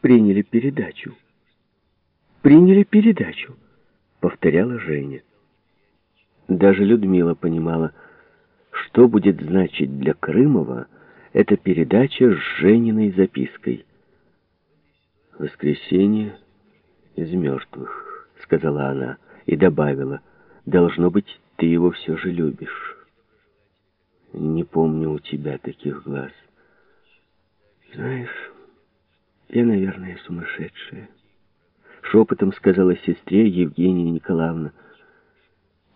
приняли передачу. Приняли передачу, повторяла Женя. Даже Людмила понимала, что будет значить для Крымова эта передача с Жениной запиской. «Воскресенье из мертвых», — сказала она, и добавила, «должно быть, ты его все же любишь. Не помню у тебя таких глаз. Знаешь, я, наверное, сумасшедшая». Шепотом сказала сестре Евгения Николаевна.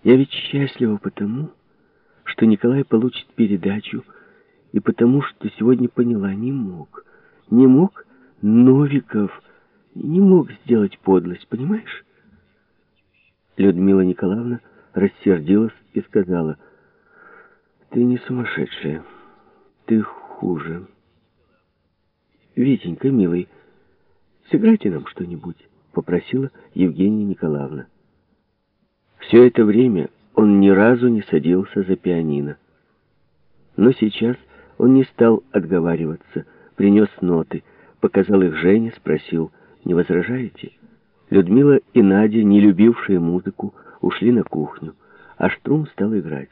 «Я ведь счастлива потому, что Николай получит передачу, и потому, что сегодня поняла, не мог. Не мог Новиков, не мог сделать подлость, понимаешь?» Людмила Николаевна рассердилась и сказала, «Ты не сумасшедшая, ты хуже. Витенька, милый, сыграйте нам что-нибудь» попросила Евгения Николаевна. Все это время он ни разу не садился за пианино. Но сейчас он не стал отговариваться, принес ноты, показал их Жене, спросил, не возражаете? Людмила и Надя, не любившие музыку, ушли на кухню, а Штрум стал играть.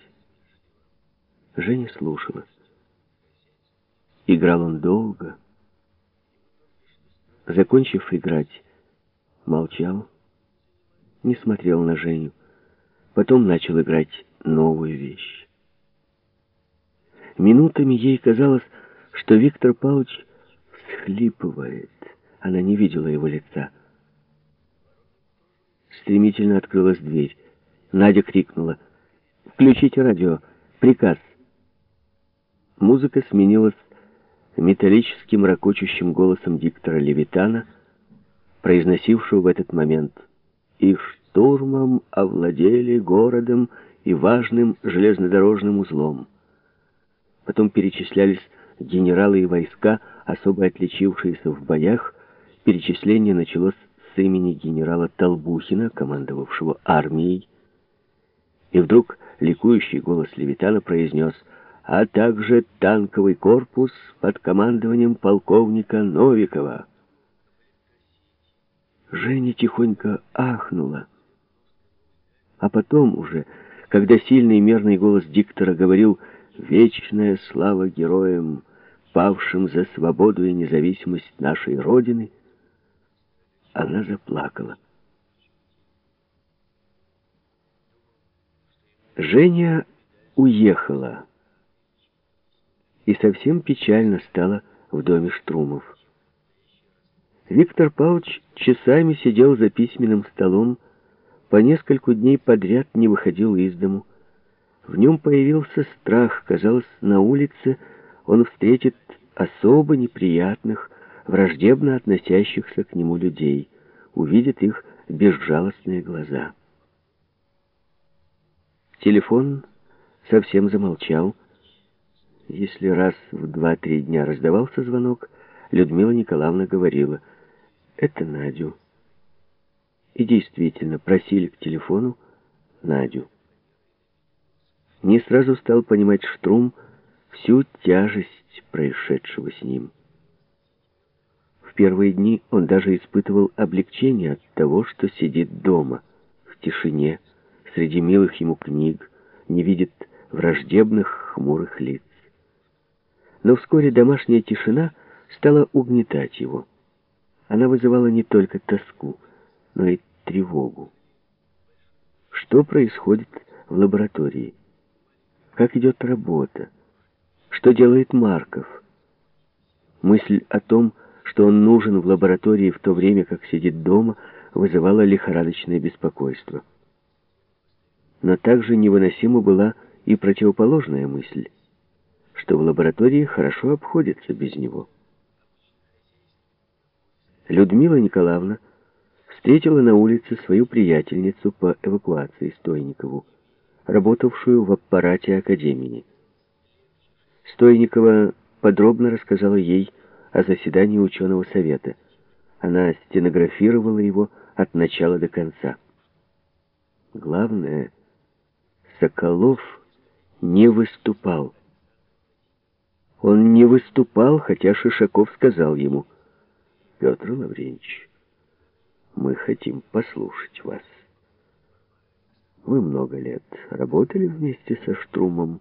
Женя слушала. Играл он долго. Закончив играть, молчал, не смотрел на Женю. Потом начал играть новую вещь. Минутами ей казалось, что Виктор Павлович всхлипывает. Она не видела его лица. Стремительно открылась дверь. Надя крикнула. «Включите радио! Приказ!» Музыка сменилась металлическим ракочущим голосом диктора Левитана — произносившую в этот момент «И штурмом овладели городом и важным железнодорожным узлом». Потом перечислялись генералы и войска, особо отличившиеся в боях. Перечисление началось с имени генерала Толбухина, командовавшего армией. И вдруг ликующий голос Левитана произнес «А также танковый корпус под командованием полковника Новикова». Женя тихонько ахнула. А потом уже, когда сильный мерный голос диктора говорил «Вечная слава героям, павшим за свободу и независимость нашей Родины», она заплакала. Женя уехала и совсем печально стала в доме Штрумов. Виктор Павлович часами сидел за письменным столом, по нескольку дней подряд не выходил из дому. В нем появился страх, казалось, на улице он встретит особо неприятных, враждебно относящихся к нему людей, увидит их безжалостные глаза. Телефон совсем замолчал. Если раз в два-три дня раздавался звонок, Людмила Николаевна говорила — это Надю. И действительно, просили к телефону Надю. Не сразу стал понимать Штрум всю тяжесть происшедшего с ним. В первые дни он даже испытывал облегчение от того, что сидит дома, в тишине, среди милых ему книг, не видит враждебных хмурых лиц. Но вскоре домашняя тишина стала угнетать его. Она вызывала не только тоску, но и тревогу. Что происходит в лаборатории? Как идет работа? Что делает Марков? Мысль о том, что он нужен в лаборатории в то время, как сидит дома, вызывала лихорадочное беспокойство. Но также невыносима была и противоположная мысль, что в лаборатории хорошо обходятся без него. Людмила Николаевна встретила на улице свою приятельницу по эвакуации Стойникову, работавшую в аппарате Академии. Стойникова подробно рассказала ей о заседании ученого совета. Она стенографировала его от начала до конца. Главное, Соколов не выступал. Он не выступал, хотя Шишаков сказал ему – Петр Лавренч, мы хотим послушать вас. Вы много лет работали вместе со Штрумом.